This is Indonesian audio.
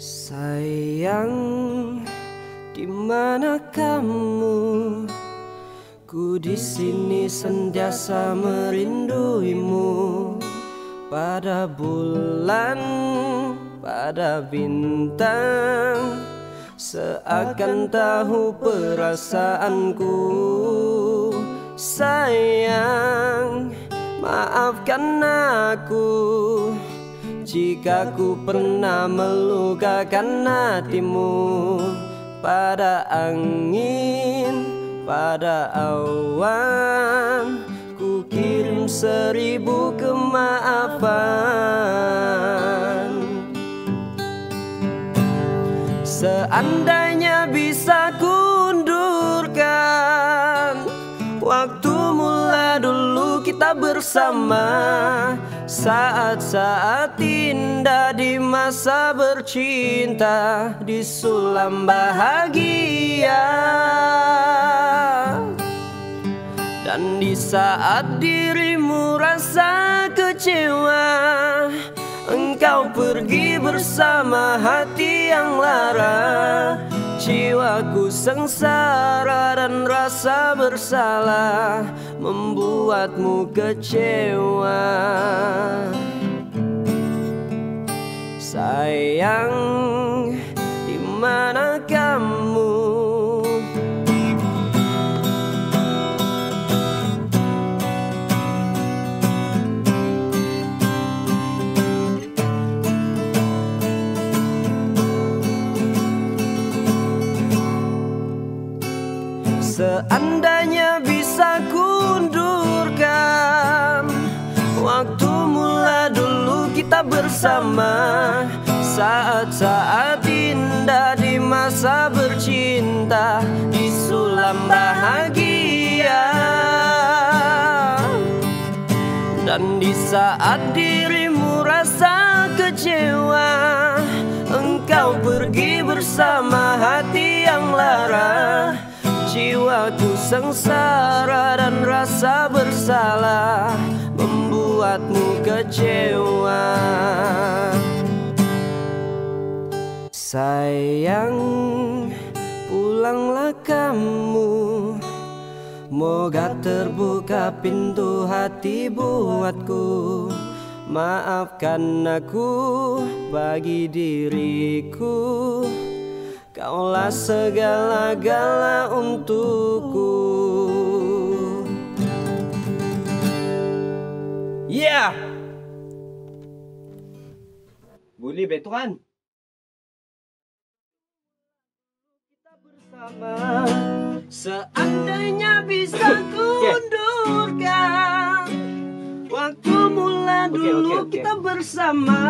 Sayang, di mana kamu? Ku di sini senjasa merinduimu pada bulan, pada bintang, seakan tahu perasaanku. Sayang, maafkan aku. Jika ku pernah melukakan hatimu Pada angin, pada awan Ku kirim seribu kemaafan. Seandainya bisa kundurkan Waktu mula dulu kita bersama. Saat-saat indah di masa bercinta Di sulam bahagia. Dan di saat dirimu rasa kecewa Engkau pergi bersama hati yang lara Jiwaku sengsara dan rasa bersalah Membuatmu kecewa. Sayang, Seandainya bisa kundurkan Waktu mula dulu kita bersama Saat-saat indah di masa bercinta Di sulam bahagia. Dan di saat dirimu rasa kecewa Engkau pergi bersama hati yang lara Jiwaku sengsara dan rasa bersalah Membuatmu kecewa. Sayang, pulanglah kamu. Moga terbuka pintu hati buatku. Maafkan aku bagi diriku Kaulah segala-gala untukku. Yeah. Boleh Betran Kita bersama Seandainya bisa kundurkan Waktu mula dulu oke, oke. kita bersama